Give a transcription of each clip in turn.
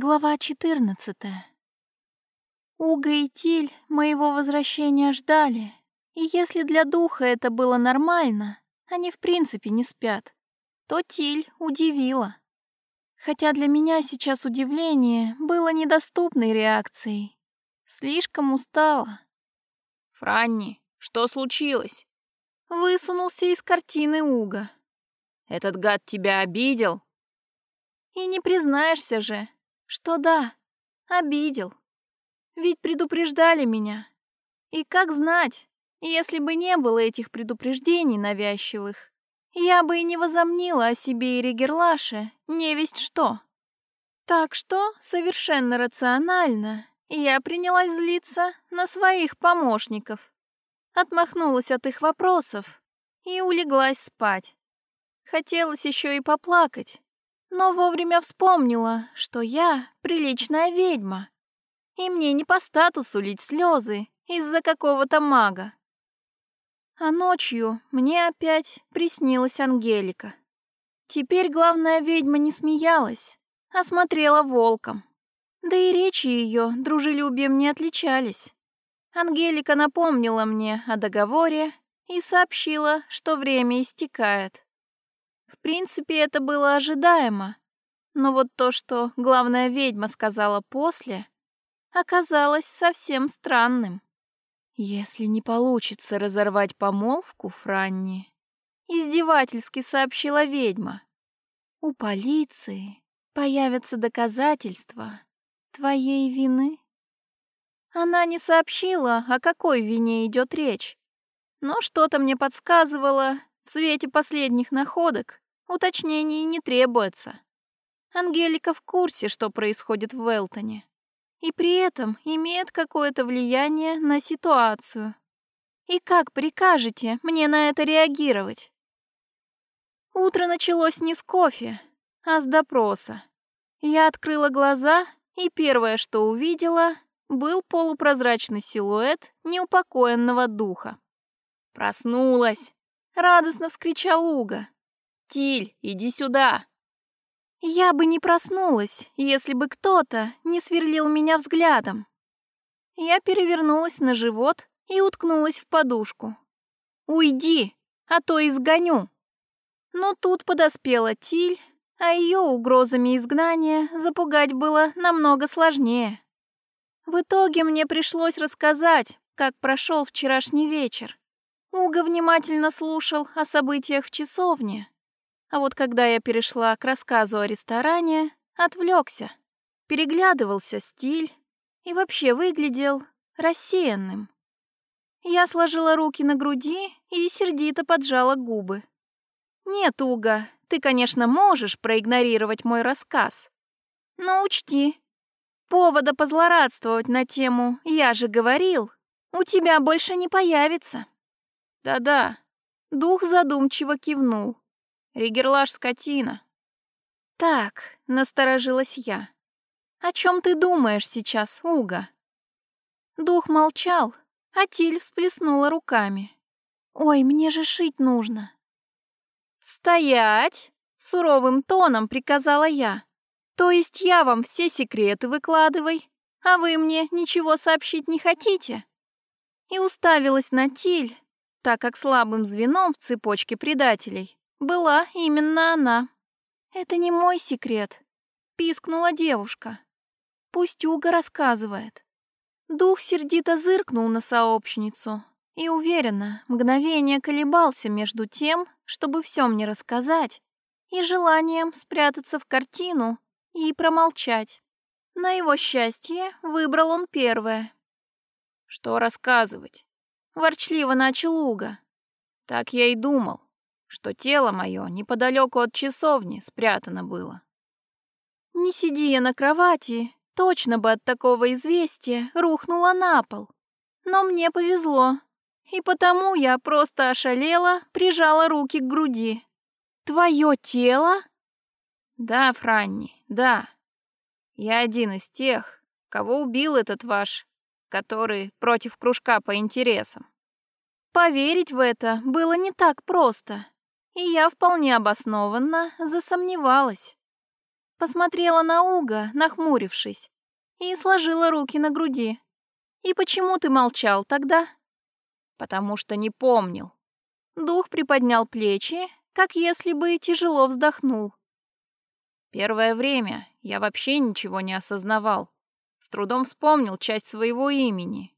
Глава 14. Уга и Тиль моего возвращения ждали, и если для духа это было нормально, они в принципе не спят, то Тиль удивила. Хотя для меня сейчас удивление было недоступной реакцией. Слишком устала. «Франни, что случилось?» Высунулся из картины Уга. «Этот гад тебя обидел?» И не признаешься же, что да, обидел. Ведь предупреждали меня. И как знать, если бы не было этих предупреждений навязчивых, я бы и не возомнила о себе и Ригерлаше невесть что. Так что совершенно рационально я принялась злиться на своих помощников, отмахнулась от их вопросов и улеглась спать. Хотелось еще и поплакать, но вовремя вспомнила, что я приличная ведьма, и мне не по статусу лить слезы из-за какого-то мага. А ночью мне опять приснилась Ангелика. Теперь главная ведьма не смеялась, а смотрела волком. Да и речи ее дружелюбием не отличались. Ангелика напомнила мне о договоре и сообщила, что время истекает. В принципе, это было ожидаемо. Но вот то, что главная ведьма сказала после, оказалось совсем странным. Если не получится разорвать помолвку, Франни, издевательски сообщила ведьма, у полиции появятся доказательства твоей вины. Она не сообщила, о какой вине идет речь, но что-то мне подсказывало, в свете последних находок уточнений не требуется. Ангелика в курсе, что происходит в Велтоне, и при этом имеет какое-то влияние на ситуацию. И как прикажете мне на это реагировать? Утро началось не с кофе, а с допроса. Я открыла глаза, и первое, что увидела, был полупрозрачный силуэт неупокоенного духа. «Проснулась!» Радостно вскричал Уга. «Тиль, иди сюда!» Я бы не проснулась, если бы кто-то не сверлил меня взглядом. Я перевернулась на живот и уткнулась в подушку. «Уйди, а то изгоню!» Но тут подоспела Тиль, а ее угрозами изгнания запугать было намного сложнее. В итоге мне пришлось рассказать, как прошел вчерашний вечер. Уга внимательно слушал о событиях в часовне. А вот когда я перешла к рассказу о ресторане, отвлекся, переглядывался стиль и вообще выглядел рассеянным. Я сложила руки на груди и сердито поджала губы. «Нет, Уга, ты, конечно, можешь проигнорировать мой рассказ. Но учти, повода позлорадствовать на тему «я же говорил» у тебя больше не появится». Да-да. Дух задумчиво кивнул. Ригерлаш скотина. Так, насторожилась я. О чем ты думаешь сейчас, Уга? Дух молчал, а Тиль всплеснула руками. Ой, мне же шить нужно. Стоять! Суровым тоном приказала я. То есть я вам все секреты выкладывай, а вы мне ничего сообщить не хотите? И уставилась на Тиль, так как слабым звеном в цепочке предателей была именно она. «Это не мой секрет», — пискнула девушка. «Пусть Уга рассказывает». Дух сердито зыркнул на сообщницу и уверенно мгновение колебался между тем, чтобы все мне рассказать, и желанием спрятаться в картину и промолчать. На его счастье выбрал он первое. «Что рассказывать?» Ворчливо начал Уга. Так я и думал, что тело мое неподалеку от часовни спрятано было. Не сиди я на кровати, точно бы от такого известия рухнула на пол. Но мне повезло, и потому я просто ошалела, прижала руки к груди. «Твое тело?» «Да, Франни, да. Я один из тех, кого убил этот ваш который против кружка по интересам. Поверить в это было не так просто, и я вполне обоснованно засомневалась. посмотрела на Уга, нахмурившись, и сложила руки на груди. «И почему ты молчал тогда?» «Потому что не помнил». Дух приподнял плечи, как если бы тяжело вздохнул. Первое время я вообще ничего не осознавал. С трудом вспомнил часть своего имени.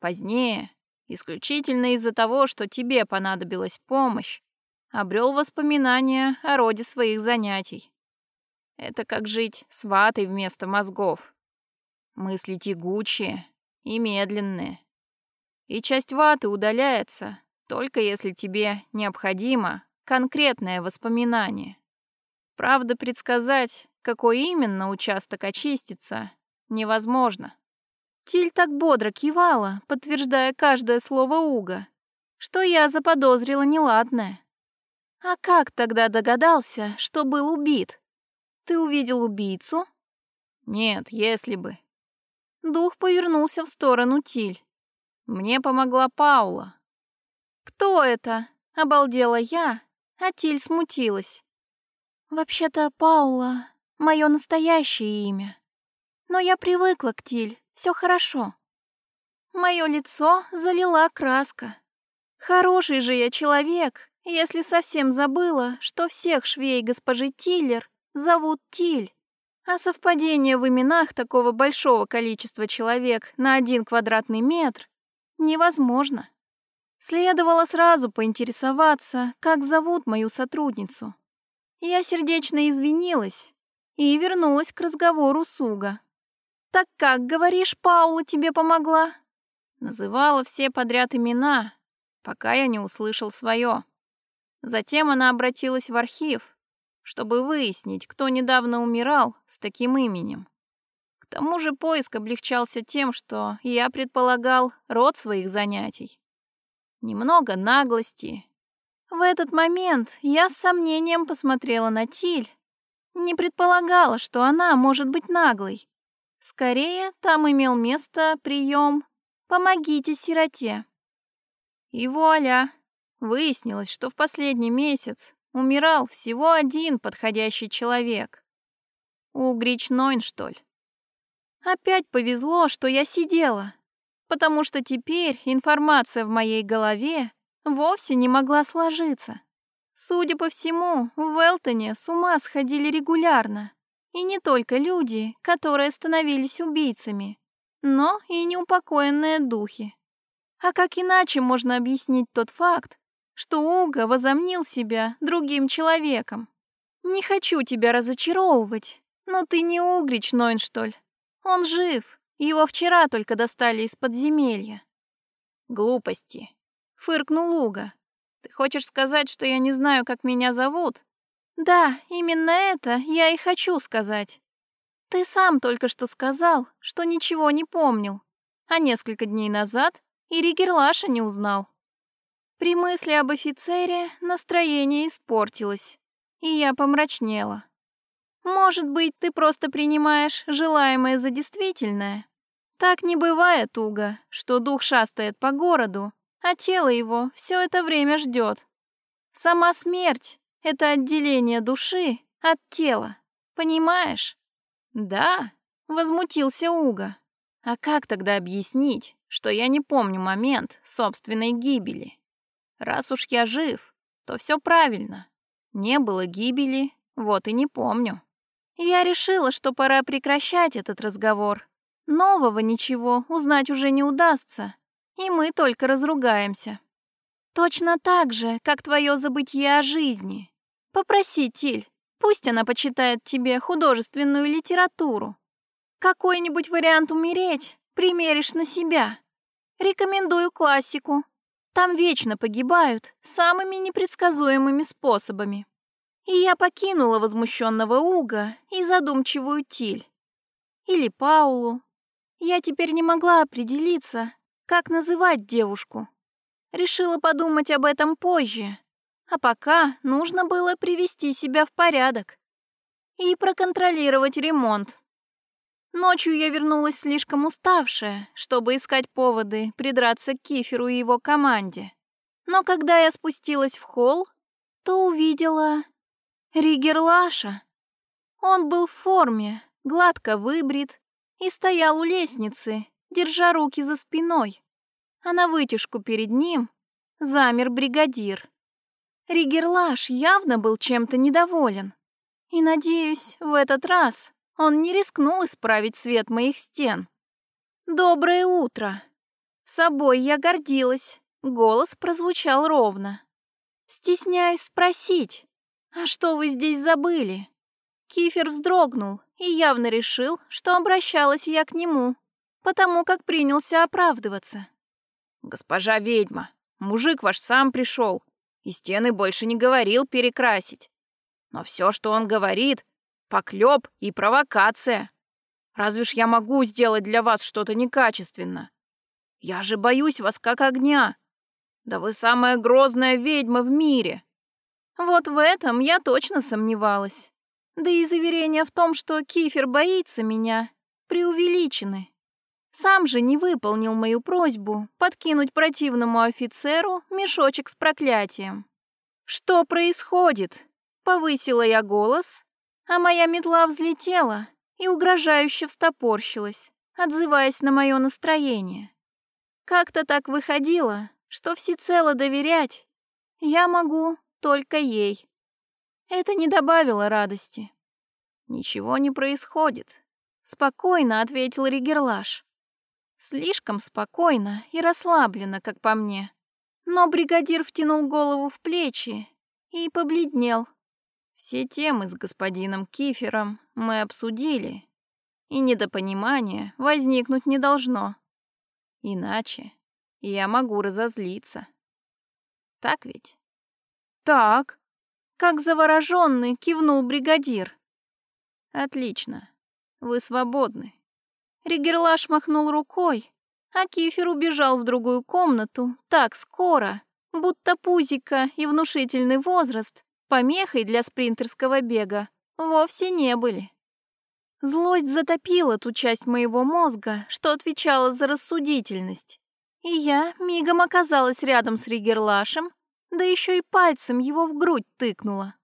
Позднее, исключительно из-за того, что тебе понадобилась помощь, обрел воспоминания о роде своих занятий. Это как жить с ватой вместо мозгов. Мысли тягучие и медленные. И часть ваты удаляется, только если тебе необходимо конкретное воспоминание. Правда, предсказать, какой именно участок очистится, невозможно. Тиль так бодро кивала, подтверждая каждое слово Уга, что я заподозрила неладное. А как тогда догадался, что был убит? Ты увидел убийцу? Нет, если бы. Дух повернулся в сторону Тиль. Мне помогла Паула. Кто это? Обалдела я, а Тиль смутилась. Вообще-то Паула — мое настоящее имя. Но я привыкла к Тиль, все хорошо. Мое лицо залила краска. Хороший же я человек, если совсем забыла, что всех швей госпожи Тиллер зовут Тиль. А совпадение в именах такого большого количества человек на один квадратный метр невозможно. Следовало сразу поинтересоваться, как зовут мою сотрудницу. Я сердечно извинилась и вернулась к разговору с Уга. «Так как, говоришь, Паула тебе помогла?» Называла все подряд имена, пока я не услышал свое. Затем она обратилась в архив, чтобы выяснить, кто недавно умирал с таким именем. К тому же поиск облегчался тем, что я предполагал род своих занятий. Немного наглости. В этот момент я с сомнением посмотрела на Тиль. Не предполагала, что она может быть наглой. Скорее, там имел место прием «Помогите сироте». И вуаля! Выяснилось, что в последний месяц умирал всего один подходящий человек. Угрич Нойнштоль. Опять повезло, что я сидела, потому что теперь информация в моей голове вовсе не могла сложиться. Судя по всему, в Велтоне с ума сходили регулярно. И не только люди, которые становились убийцами, но и неупокоенные духи. А как иначе можно объяснить тот факт, что Уга возомнил себя другим человеком. Не хочу тебя разочаровывать, но ты не Угрич, Нойнштоль. Он жив, его вчера только достали из подземелья. Глупости, фыркнул Уга. Ты хочешь сказать, что я не знаю, как меня зовут? Да, именно это я и хочу сказать. Ты сам только что сказал, что ничего не помнил, а несколько дней назад и Ригерлаша не узнал. При мысли об офицере настроение испортилось, и я помрачнела. Может быть, ты просто принимаешь желаемое за действительное? Так не бывает, Уга, что дух шастает по городу, а тело его все это время ждет. Сама смерть — это отделение души от тела, понимаешь? Да, возмутился Уга. А как тогда объяснить, что я не помню момент собственной гибели? Раз уж я жив, то все правильно. Не было гибели, вот и не помню. Я решила, что пора прекращать этот разговор. Нового ничего узнать уже не удастся, и мы только разругаемся. Точно так же, как твое забытье о жизни. Попроси Тиль, пусть она почитает тебе художественную литературу. Какой-нибудь вариант умереть примеришь на себя. Рекомендую классику там вечно погибают самыми непредсказуемыми способами. И я покинула возмущенного Уга и задумчивую Тиль. Или Паулу. Я теперь не могла определиться, как называть девушку. Решила подумать об этом позже. А пока нужно было привести себя в порядок и проконтролировать ремонт. Ночью я вернулась слишком уставшая, чтобы искать поводы придраться к Киферу и его команде. Но когда я спустилась в холл, то увидела Ригерлаша. Он был в форме, гладко выбрит и стоял у лестницы, держа руки за спиной. А на вытяжку перед ним замер бригадир. Ригерлаш явно был чем-то недоволен. И, надеюсь, в этот раз он не рискнул исправить свет моих стен. «Доброе утро!» Собой я гордилась, голос прозвучал ровно. «Стесняюсь спросить, а что вы здесь забыли?» Кифер вздрогнул и явно решил, что обращалась я к нему, потому как принялся оправдываться. «Госпожа ведьма, мужик ваш сам пришел, и стены больше не говорил перекрасить. Но все, что он говорит, поклеп и провокация. Разве ж я могу сделать для вас что-то некачественно? Я же боюсь вас как огня. Да вы самая грозная ведьма в мире. Вот в этом я точно сомневалась. Да и заверения в том, что Кифер боится меня, преувеличены. Сам же не выполнил мою просьбу подкинуть противному офицеру мешочек с проклятием. «Что происходит?» — повысила я голос, а моя метла взлетела и угрожающе встопорщилась, отзываясь на мое настроение. Как-то так выходило, что всецело доверять я могу только ей. Это не добавило радости. «Ничего не происходит», — спокойно ответил Ригерлаш. Слишком спокойно и расслабленно, как по мне. Но бригадир втянул голову в плечи и побледнел. Все темы с господином Кифером мы обсудили, и недопонимание возникнуть не должно. Иначе я могу разозлиться. Так ведь? Так. Как завороженный кивнул бригадир. Отлично. Вы свободны. Ригерлаш махнул рукой, а Кифер убежал в другую комнату так скоро, будто пузика и внушительный возраст помехой для спринтерского бега вовсе не были. Злость затопила ту часть моего мозга, что отвечала за рассудительность. И я мигом оказалась рядом с Ригерлашем, да еще и пальцем его в грудь тыкнула.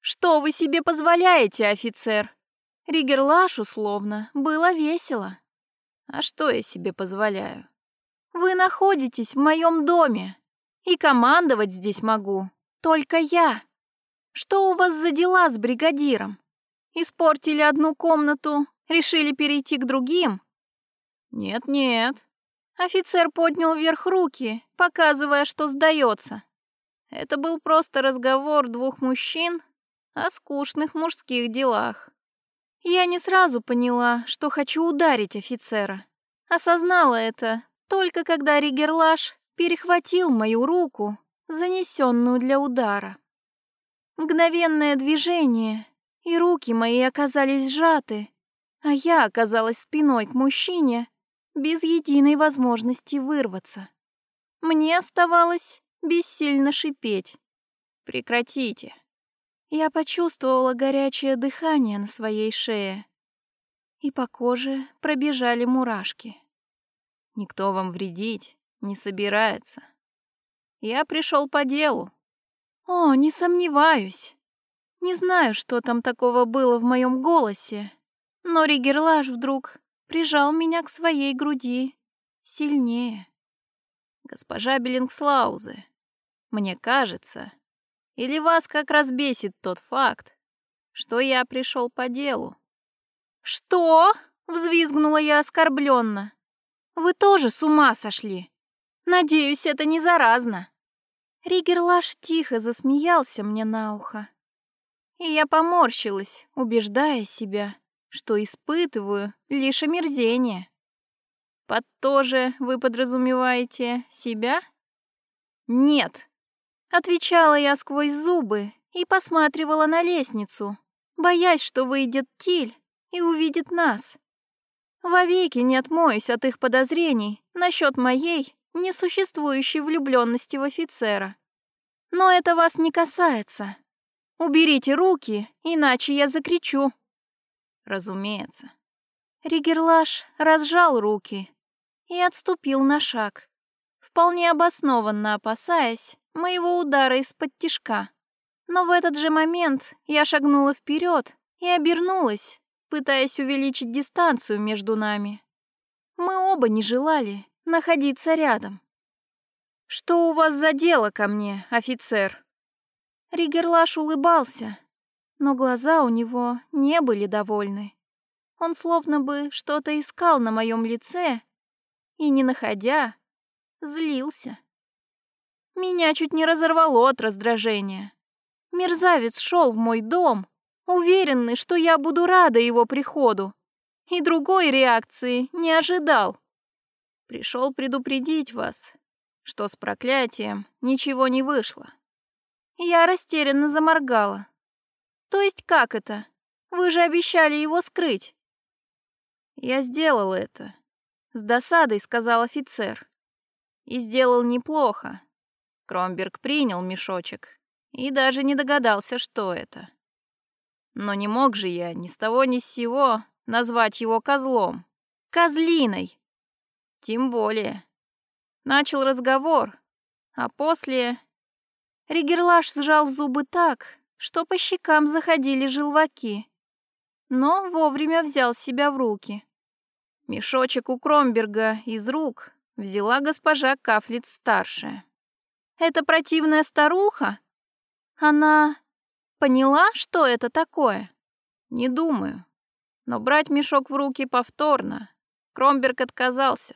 «Что вы себе позволяете, офицер?» Ригерлашу словно было весело. «А что я себе позволяю?» «Вы находитесь в моем доме, и командовать здесь могу только я. Что у вас за дела с бригадиром?» Испортили одну комнату, решили перейти к другим? Нет-нет. Офицер поднял вверх руки, показывая, что сдается. Это был просто разговор двух мужчин о скучных мужских делах. Я не сразу поняла, что хочу ударить офицера. Осознала это только когда Ригерлаш перехватил мою руку, занесенную для удара. Мгновенное движение, и руки мои оказались сжаты, а я оказалась спиной к мужчине без единой возможности вырваться. Мне оставалось бессильно шипеть. «Прекратите!» Я почувствовала горячее дыхание на своей шее, и по коже пробежали мурашки. «Никто вам вредить не собирается. Я пришел по делу». «О, не сомневаюсь. Не знаю, что там такого было в моем голосе, но Ригерлаш вдруг прижал меня к своей груди сильнее. Госпожа Беллингслаузе, мне кажется, или вас как раз бесит тот факт, что я пришел по делу. Что? Взвизгнула я оскорбленно. Вы тоже с ума сошли. Надеюсь, это не заразно. Ригерлаш тихо засмеялся мне на ухо. И я поморщилась, убеждая себя, что испытываю лишь омерзение. Под то же вы подразумеваете себя? Нет, отвечала я сквозь зубы и посматривала на лестницу, боясь, что выйдет Тиль и увидит нас. Вовеки не отмоюсь от их подозрений насчет моей несуществующей влюбленности в офицера. Но это вас не касается. Уберите руки, иначе я закричу. Разумеется. Ригерлаш разжал руки и отступил на шаг, вполне обоснованно опасаясь моего удара из-под тишка. Но в этот же момент я шагнула вперед и обернулась, пытаясь увеличить дистанцию между нами. Мы оба не желали находиться рядом. «Что у вас за дело ко мне, офицер?» Ригерлаш улыбался, но глаза у него не были довольны. Он словно бы что-то искал на моем лице и, не находя, злился. Меня чуть не разорвало от раздражения. Мерзавец шел в мой дом, уверенный, что я буду рада его приходу, и другой реакции не ожидал. Пришел предупредить вас, что с проклятием ничего не вышло. Я растерянно заморгала. То есть как это? Вы же обещали его скрыть. Я сделал это. С досадой сказал офицер. И сделал неплохо. Кромберг принял мешочек и даже не догадался, что это. Но не мог же я ни с того ни с сего назвать его козлом. Козлиной. Тем более. Начал разговор, а после Ригерлаш сжал зубы так, что по щекам заходили желваки, но вовремя взял себя в руки. Мешочек у Кромберга из рук взяла госпожа Кафлиц-старшая. «Это противная старуха? Она поняла, что это такое?» «Не думаю. Но брать мешок в руки повторно. Кромберг отказался».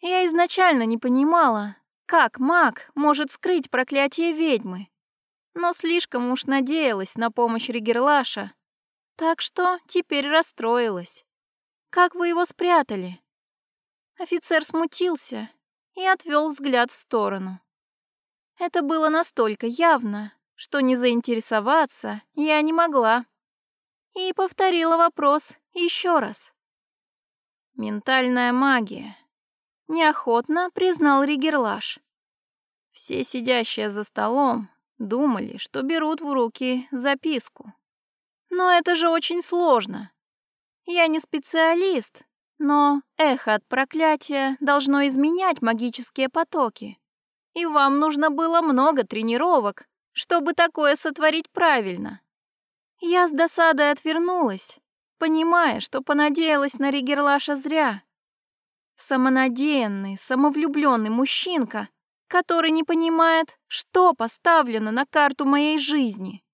Я изначально не понимала, как маг может скрыть проклятие ведьмы? Но слишком уж надеялась на помощь Ригерлаша. Так что теперь расстроилась. Как вы его спрятали? Офицер смутился и отвел взгляд в сторону. Это было настолько явно, что не заинтересоваться я не могла. И повторила вопрос еще раз. «Ментальная магия», неохотно признал Ригерлаш. Все сидящие за столом думали, что берут в руки записку. Но это же очень сложно. Я не специалист, но эхо от проклятия должно изменять магические потоки. И вам нужно было много тренировок, чтобы такое сотворить правильно. Я с досадой отвернулась, понимая, что понадеялась на Ригерлаша зря. Самонадеянный, самовлюбленный мужчинка, который не понимает, что поставлено на карту моей жизни.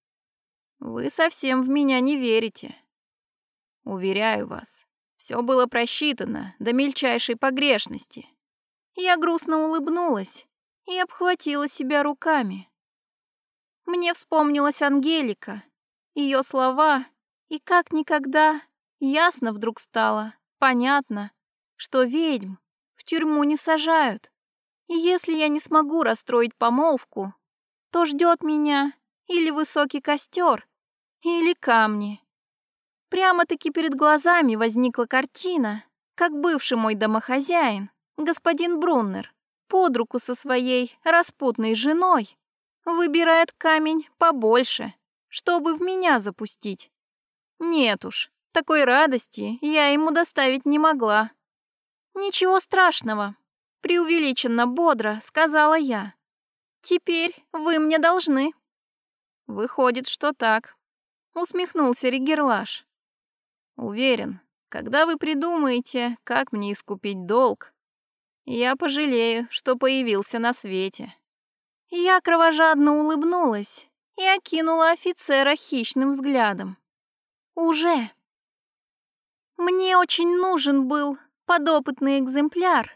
Вы совсем в меня не верите. Уверяю вас, все было просчитано до мельчайшей погрешности. Я грустно улыбнулась и обхватила себя руками. Мне вспомнилась Ангелика, ее слова, и как никогда ясно вдруг стало, понятно, что ведьм в тюрьму не сажают. И если я не смогу расстроить помолвку, то ждет меня или высокий костер, или камни. Прямо-таки перед глазами возникла картина, как бывший мой домохозяин, господин Бруннер, под руку со своей распутной женой, выбирает камень побольше, чтобы в меня запустить. Нет уж, такой радости я ему доставить не могла. «Ничего страшного», — преувеличенно бодро сказала я. «Теперь вы мне должны». «Выходит, что так», — усмехнулся Ригерлаш. «Уверен, когда вы придумаете, как мне искупить долг, я пожалею, что появился на свете». Я кровожадно улыбнулась и окинула офицера хищным взглядом. «Уже». Мне очень нужен был подопытный экземпляр,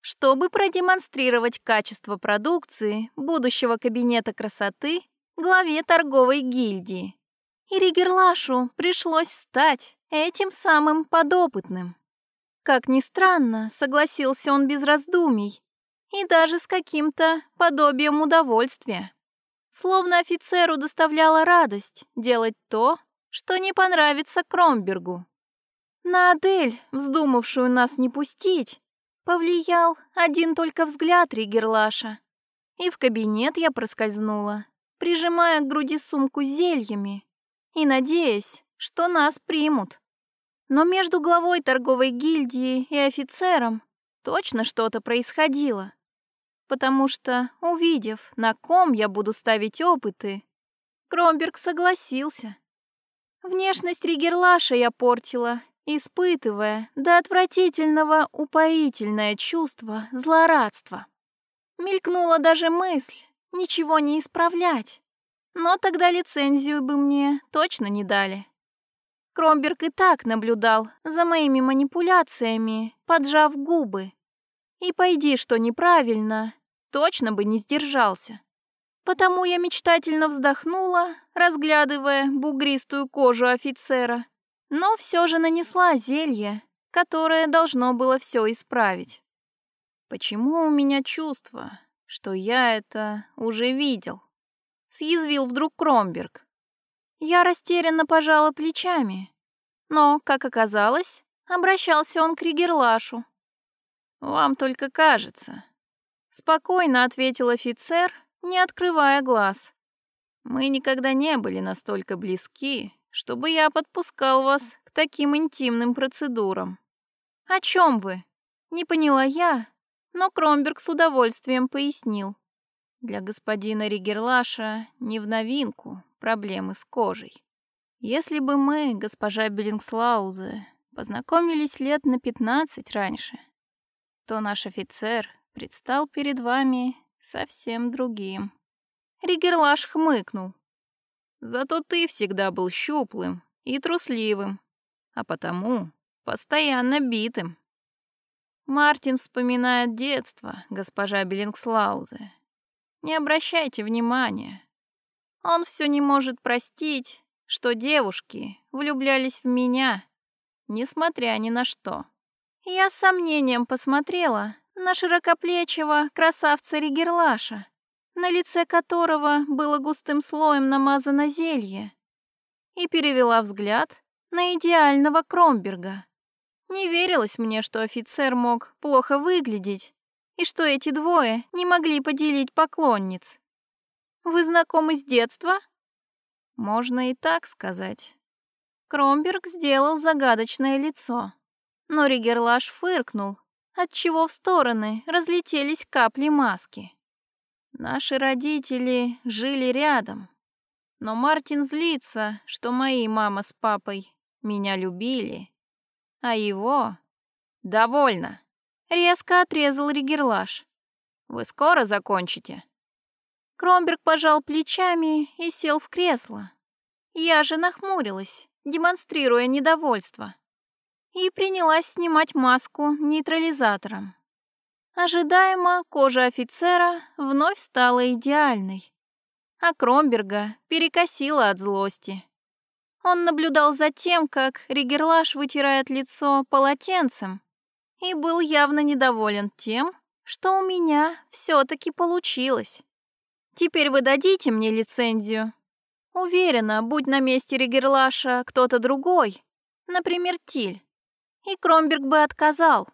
чтобы продемонстрировать качество продукции будущего кабинета красоты главе торговой гильдии. И Ригерлашу пришлось стать этим самым подопытным. Как ни странно, согласился он без раздумий и даже с каким-то подобием удовольствия. Словно офицеру доставляла радость делать то, что не понравится Кромбергу. На Адель, вздумавшую нас не пустить, повлиял один только взгляд Ригерлаша. И в кабинет я проскользнула, прижимая к груди сумку с зельями и надеясь, что нас примут. Но между главой торговой гильдии и офицером точно что-то происходило. Потому что, увидев, на ком я буду ставить опыты, Кромберг согласился. Внешность Ригерлаша я портила, испытывая до отвратительного упоительное чувство злорадства. Мелькнула даже мысль ничего не исправлять, но тогда лицензию бы мне точно не дали. Кромберг и так наблюдал за моими манипуляциями, поджав губы. И пойди, что неправильно, точно бы не сдержался. Потому я мечтательно вздохнула, разглядывая бугристую кожу офицера, но все же нанесла зелье, которое должно было все исправить. Почему у меня чувство, что я это уже видел? Съязвил вдруг Кромберг. Я растерянно пожала плечами, но, как оказалось, обращался он к Ригерлашу. «Вам только кажется», — спокойно ответил офицер, не открывая глаз. «Мы никогда не были настолько близки, чтобы я подпускал вас к таким интимным процедурам». «О чем вы?» Не поняла я, но Кромберг с удовольствием пояснил. Для господина Ригерлаша не в новинку проблемы с кожей. Если бы мы, госпожа Беллингслаузе, познакомились лет на пятнадцать раньше, то наш офицер предстал перед вами совсем другим. Ригерлаш хмыкнул. Зато ты всегда был щуплым и трусливым, а потому постоянно битым. Мартин вспоминает детство, госпожа Беллингслаузе. Не обращайте внимания. Он все не может простить, что девушки влюблялись в меня, несмотря ни на что. Я с сомнением посмотрела на широкоплечего красавца Ригерлаша, на лице которого было густым слоем намазано зелье, и перевела взгляд на идеального Кромберга. Не верилось мне, что офицер мог плохо выглядеть, и что эти двое не могли поделить поклонниц. «Вы знакомы с детства?» Можно и так сказать. Кромберг сделал загадочное лицо, но Ригерлаш фыркнул, отчего в стороны разлетелись капли маски. Наши родители жили рядом, но Мартин злится, что мои мама с папой меня любили, а его... Довольно. Резко отрезал Ригерлаш. Вы скоро закончите? Кромберг пожал плечами и сел в кресло. Я же нахмурилась, демонстрируя недовольство, и принялась снимать маску нейтрализатором. Ожидаемо кожа офицера вновь стала идеальной, а Кромберга перекосила от злости. Он наблюдал за тем, как Ригерлаш вытирает лицо полотенцем, и был явно недоволен тем, что у меня все таки получилось. Теперь вы дадите мне лицензию? Уверена, будь на месте Ригерлаша кто-то другой, например, Тиль, и Кромберг бы отказал.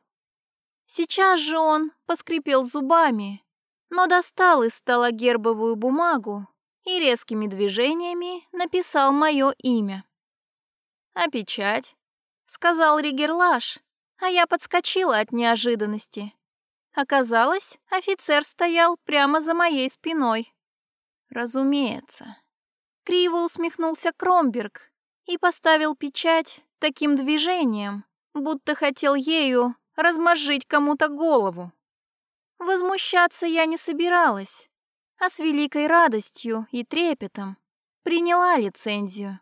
Сейчас же он поскрипел зубами, но достал из стола гербовую бумагу и резкими движениями написал мое имя. «А печать?» — сказал Ригерлаш, а я подскочила от неожиданности. Оказалось, офицер стоял прямо за моей спиной. Разумеется. Криво усмехнулся Кромберг и поставил печать таким движением, будто хотел ею размозжить кому-то голову. Возмущаться я не собиралась, а с великой радостью и трепетом приняла лицензию.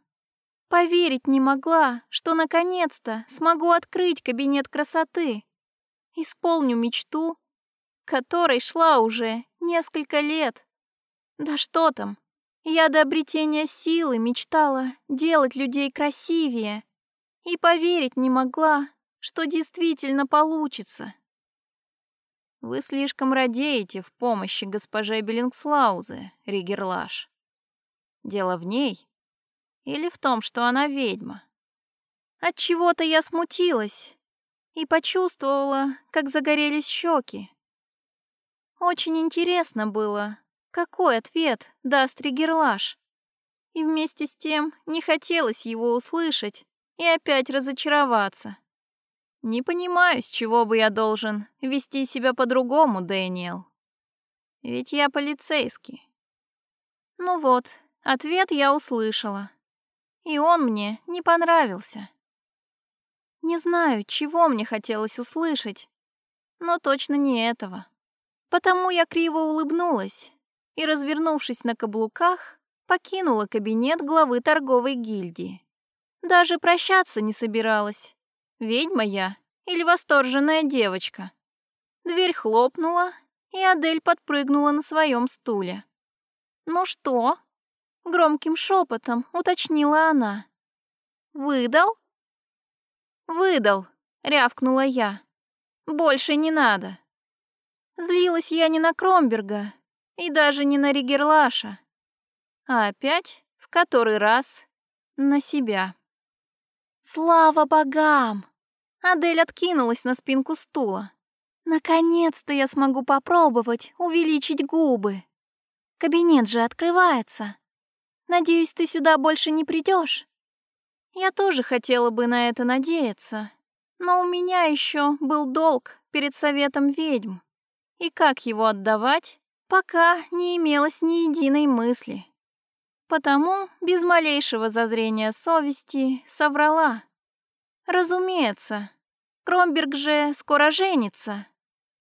Поверить не могла, что наконец-то смогу открыть кабинет красоты исполню мечту, которой шла уже несколько лет. Да что там, я до обретения силы мечтала делать людей красивее и поверить не могла, что действительно получится. Вы слишком радеете в помощи госпоже Беллингслаузе, Ригерлаш. Дело в ней или в том, что она ведьма? От чего-то я смутилась и почувствовала, как загорелись щеки. Очень интересно было, какой ответ даст Ригерлаш. И вместе с тем не хотелось его услышать и опять разочароваться. Не понимаю, с чего бы я должен вести себя по-другому, Дэниел. Ведь я полицейский. Ну вот, ответ я услышала. и он мне не понравился. Не знаю, чего мне хотелось услышать, но точно не этого. Потому я криво улыбнулась и, развернувшись на каблуках, покинула кабинет главы торговой гильдии. Даже прощаться не собиралась. Ведьма я или восторженная девочка. Дверь хлопнула, и Адель подпрыгнула на своем стуле. «Ну что?» — громким шепотом уточнила она. «Выдал?» «Выдал», — рявкнула я. «Больше не надо». Злилась я не на Кромберга и даже не на Ригерлаша, а опять, в который раз, на себя. «Слава богам!» Адель откинулась на спинку стула. «Наконец-то я смогу попробовать увеличить губы. Кабинет же открывается. Надеюсь, ты сюда больше не придешь. Я тоже хотела бы на это надеяться, но у меня еще был долг перед советом ведьм. И как его отдавать, пока не имелось ни единой мысли. Потому без малейшего зазрения совести соврала. Разумеется, Кромберг же скоро женится.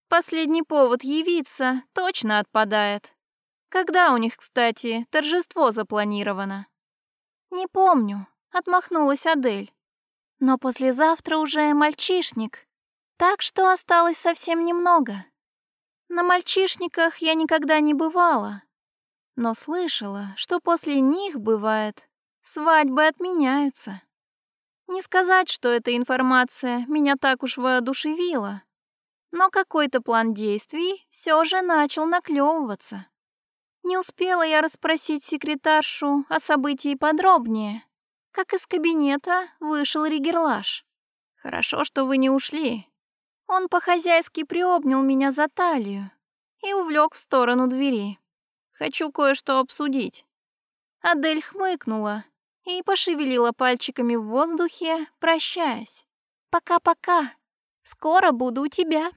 Последний повод явиться точно отпадает. Когда у них, кстати, торжество запланировано? Не помню, отмахнулась Адель. Но послезавтра уже мальчишник, так что осталось совсем немного. На мальчишниках я никогда не бывала, но слышала, что после них, бывает, свадьбы отменяются. Не сказать, что эта информация меня так уж воодушевила, но какой-то план действий все же начал наклевываться. Не успела я расспросить секретаршу о событии подробнее, как из кабинета вышел Ригерлаш. «Хорошо, что вы не ушли». Он по-хозяйски приобнял меня за талию и увлек в сторону двери. Хочу кое-что обсудить». Адель хмыкнула и пошевелила пальчиками в воздухе, прощаясь. «Пока-пока. Скоро буду у тебя».